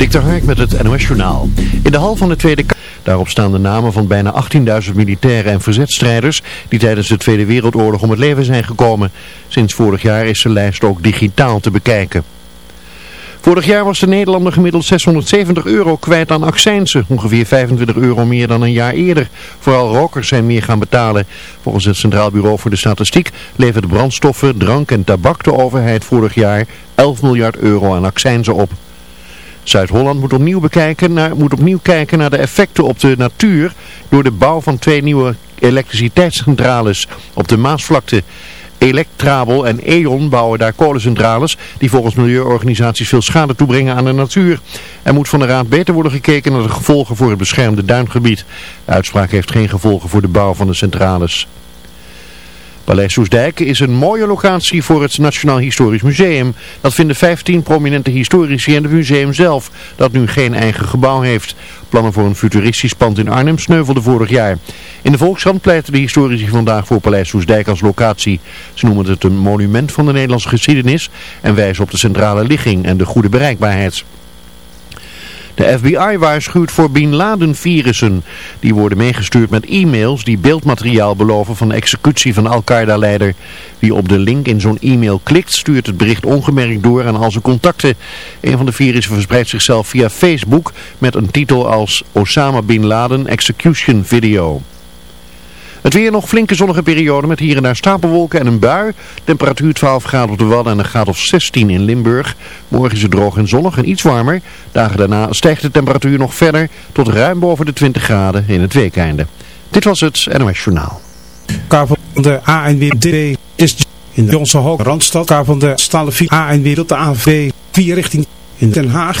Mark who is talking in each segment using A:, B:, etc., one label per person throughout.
A: Dik Hark met het NOS Journaal. In de hal van de Tweede Kamer. Daarop staan de namen van bijna 18.000 militairen en verzetstrijders die tijdens de Tweede Wereldoorlog om het leven zijn gekomen. Sinds vorig jaar is de lijst ook digitaal te bekijken. Vorig jaar was de Nederlander gemiddeld 670 euro kwijt aan accijnsen. Ongeveer 25 euro meer dan een jaar eerder. Vooral rokers zijn meer gaan betalen. Volgens het Centraal Bureau voor de Statistiek levert brandstoffen, drank en tabak de overheid vorig jaar 11 miljard euro aan accijnzen op. Zuid-Holland moet opnieuw, bekijken moet opnieuw kijken naar de effecten op de natuur door de bouw van twee nieuwe elektriciteitscentrales op de Maasvlakte. Electrabel en E.ON bouwen daar kolencentrales die volgens milieuorganisaties veel schade toebrengen aan de natuur. Er moet van de Raad beter worden gekeken naar de gevolgen voor het beschermde duingebied. De uitspraak heeft geen gevolgen voor de bouw van de centrales. Paleis Soesdijk is een mooie locatie voor het Nationaal Historisch Museum. Dat vinden 15 prominente historici en het museum zelf, dat nu geen eigen gebouw heeft. Plannen voor een futuristisch pand in Arnhem sneuvelden vorig jaar. In de Volkskrant pleiten de historici vandaag voor Paleis Soesdijk als locatie. Ze noemen het een monument van de Nederlandse geschiedenis en wijzen op de centrale ligging en de goede bereikbaarheid. De FBI waarschuwt voor Bin Laden virussen. Die worden meegestuurd met e-mails die beeldmateriaal beloven van de executie van Al-Qaeda-leider. Wie op de link in zo'n e-mail klikt stuurt het bericht ongemerkt door aan al zijn contacten. Een van de virussen verspreidt zichzelf via Facebook met een titel als Osama Bin Laden Execution Video. Het weer nog flinke zonnige periode met hier en daar stapelwolken en een bui. Temperatuur 12 graden op de Wadden en een graad of 16 in Limburg. Morgen is het droog en zonnig en iets warmer. Dagen daarna stijgt de temperatuur nog verder tot ruim boven de 20 graden in het weekeinde. Dit was het NOS Journaal.
B: Kaart van de ANWB is in de Jonse Hoog Randstad. Kaart van de stalen ANWB op de AV 4 richting in Den Haag.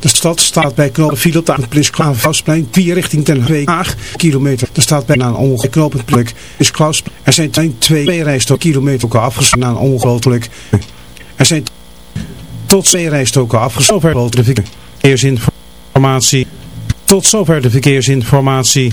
B: De stad staat bij knooppunt file op de Klausplein. 4 richting Den Haag. Kilometer. Er staat bijna een ongeluk plek. Is Klaus. Er zijn twee rijstoken kilometer ook afgesloten. Er zijn tot twee rijstoken afgesloten. De verkeersinformatie. Tot zover de verkeersinformatie.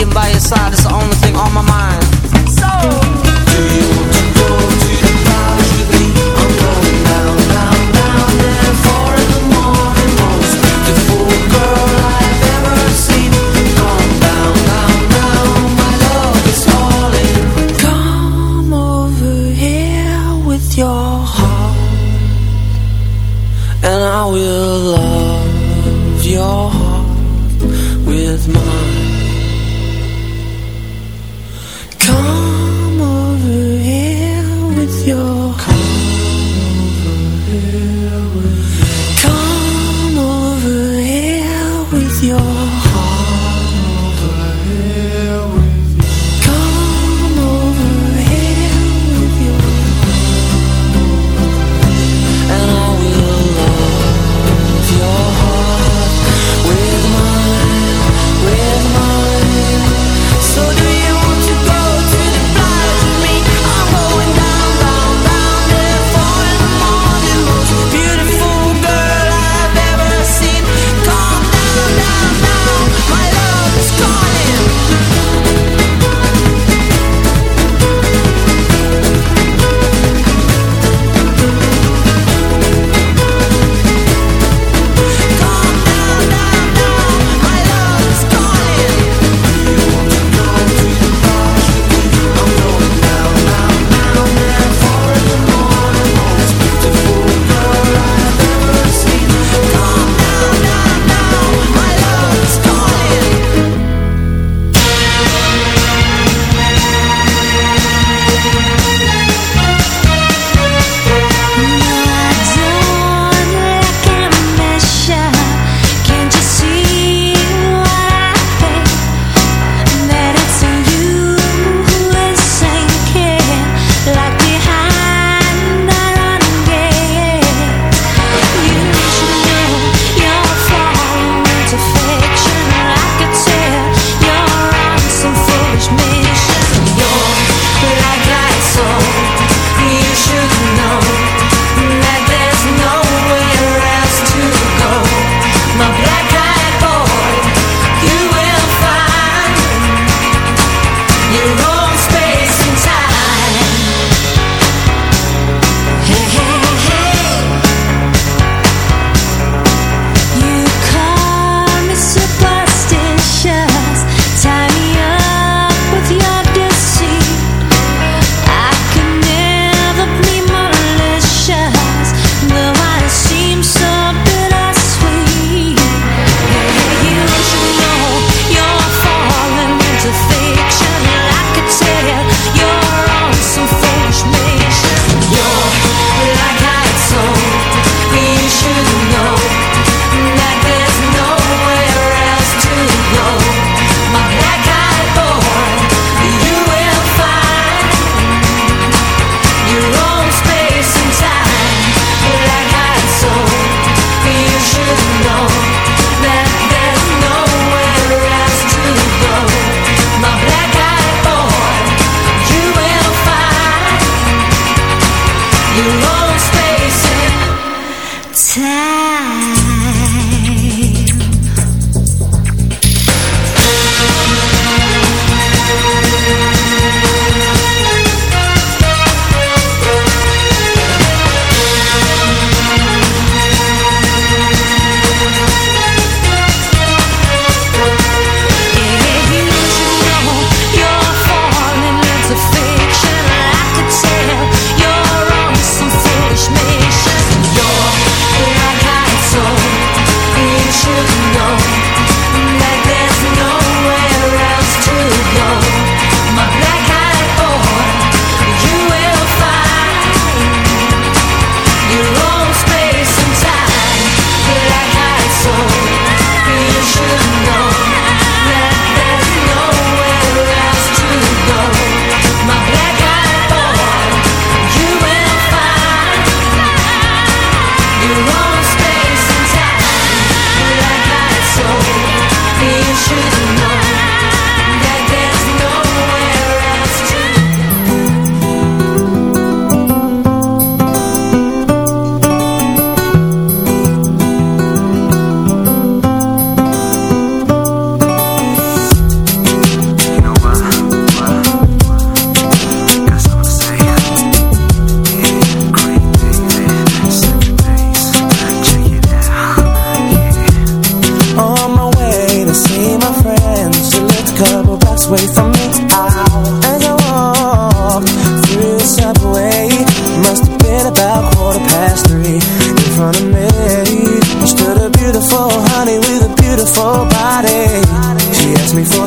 C: being by your side is the only thing on my mind.
D: So.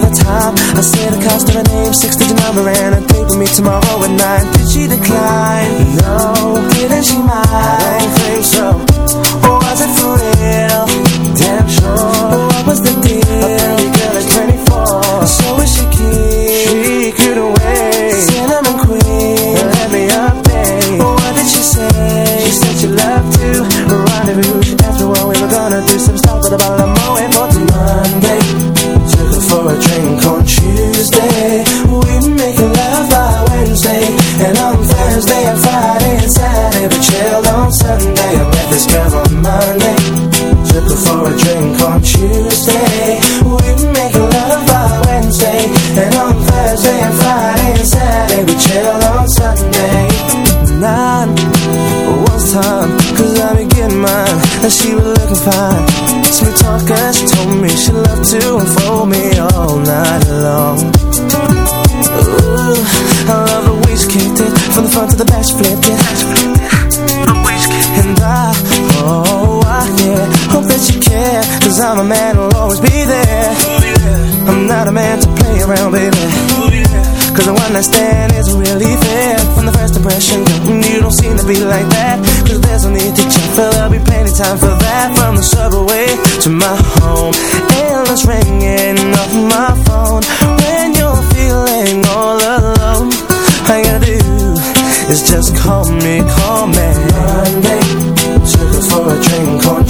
D: the time I said the cost of a name, six-digit number And a date with me tomorrow at nine Did she decline? No, didn't she mind? I don't think so understand isn't really fair. From the first impression, you don't seem to be like that. Cause there's no need to check, but there'll be plenty time for that. From the subway to my home Endless ringing of my phone. When you're feeling all alone All you gotta do is just call me, call me. Monday, took her for a drink on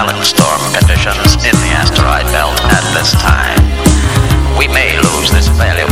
E: violent storm conditions in the asteroid belt at this time. We may lose this value.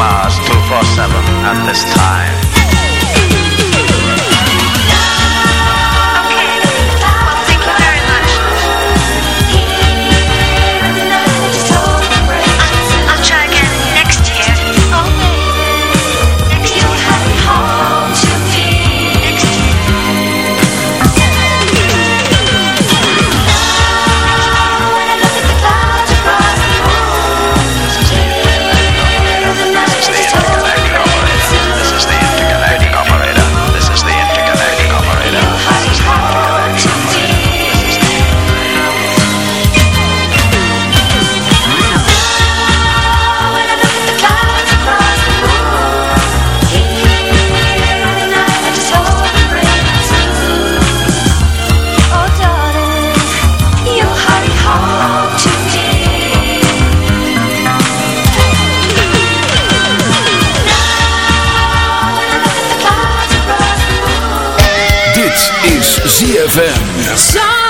E: Mars 247 at this time.
F: ZFM.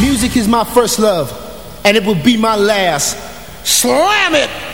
G: Music is my first love, and it will be my last. Slam it!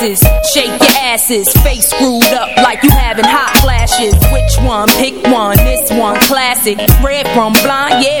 H: Shake your asses, face screwed up like you having hot flashes. Which one? Pick one. This one classic. Red from blind, yeah,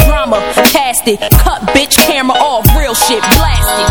H: it. Cut bitch camera off, real shit blasted.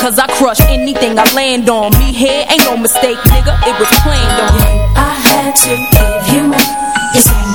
H: Cause I crush anything I land on. Me here ain't no mistake, nigga, it was planned on.
E: I had to give you more.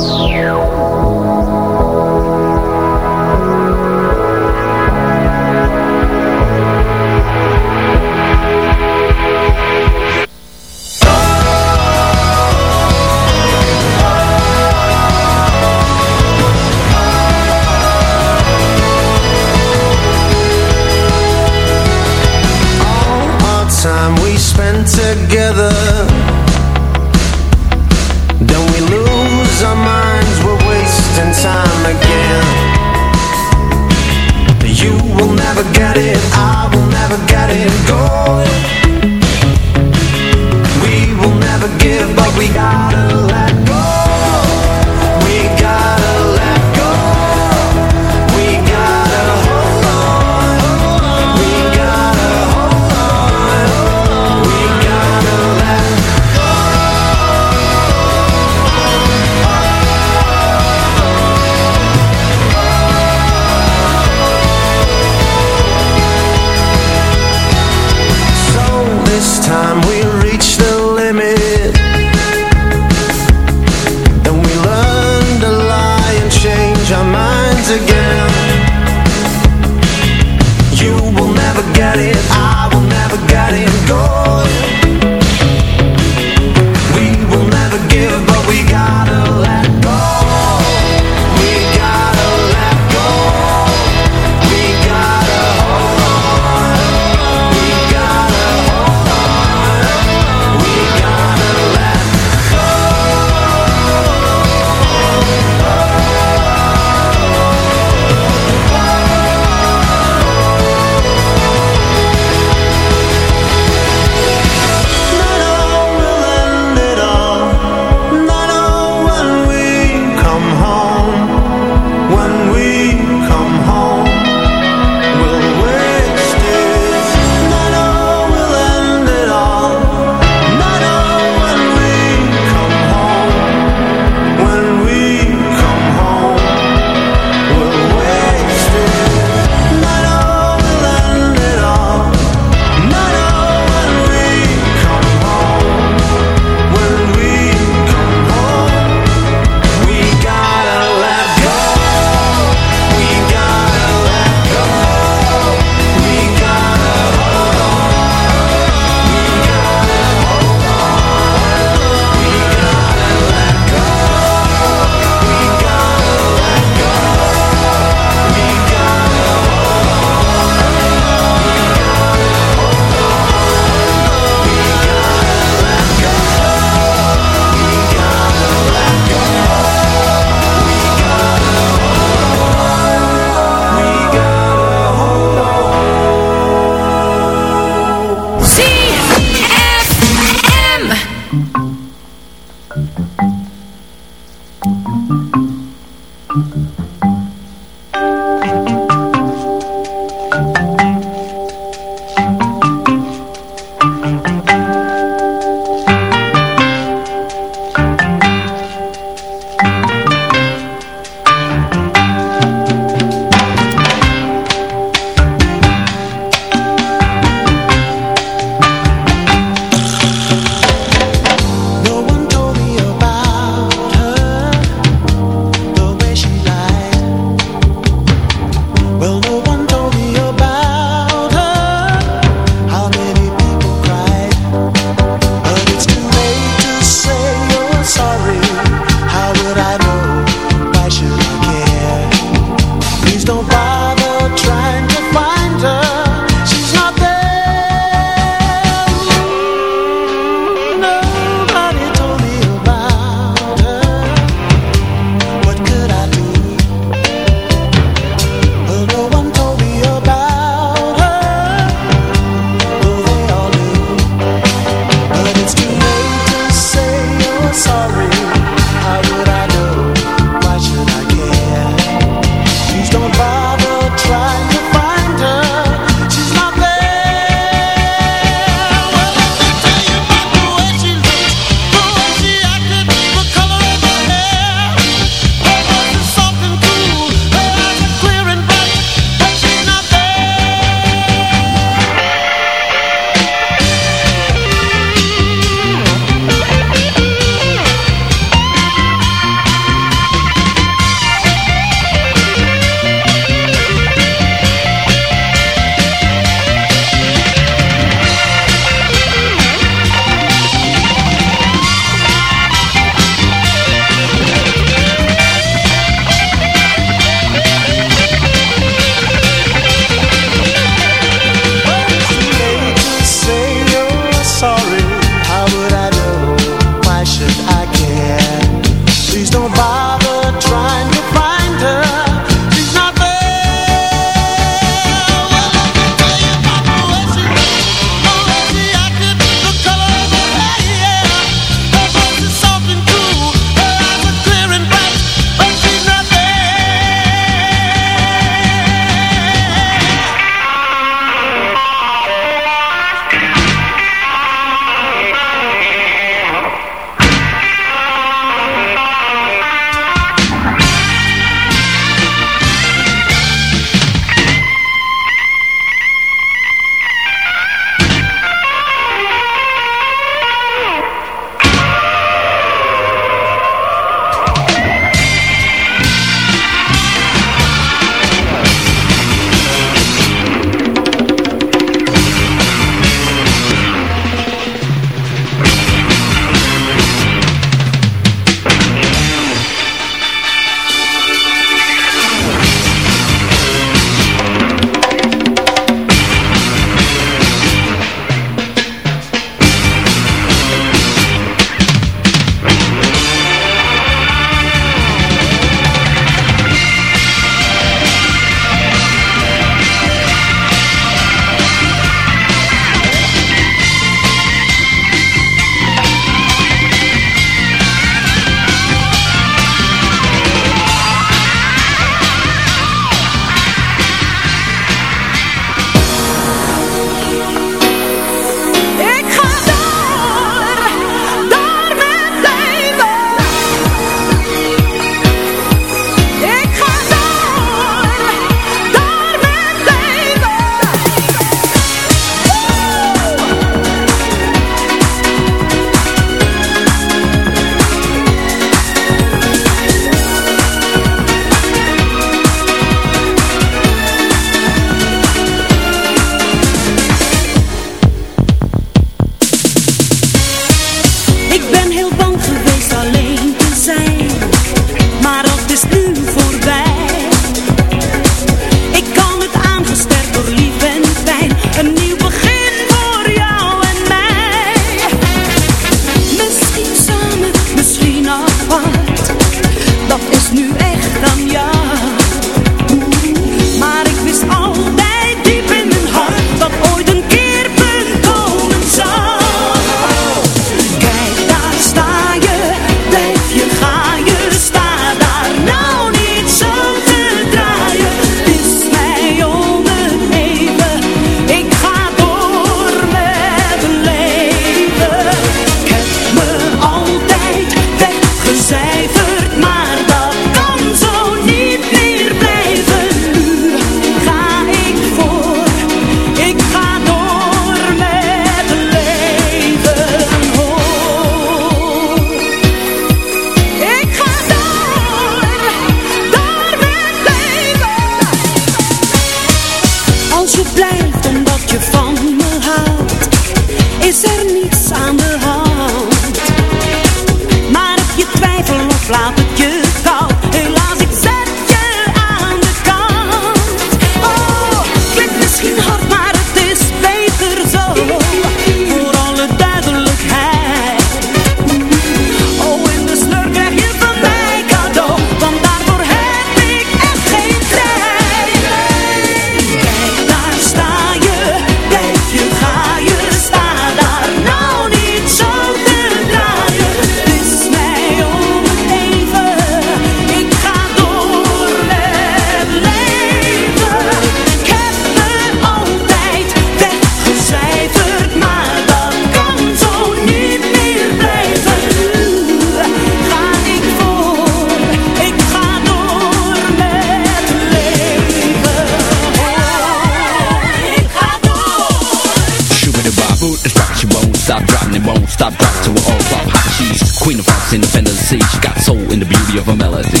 F: She got soul in the beauty of her melody.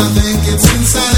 I: I think it's
J: inside.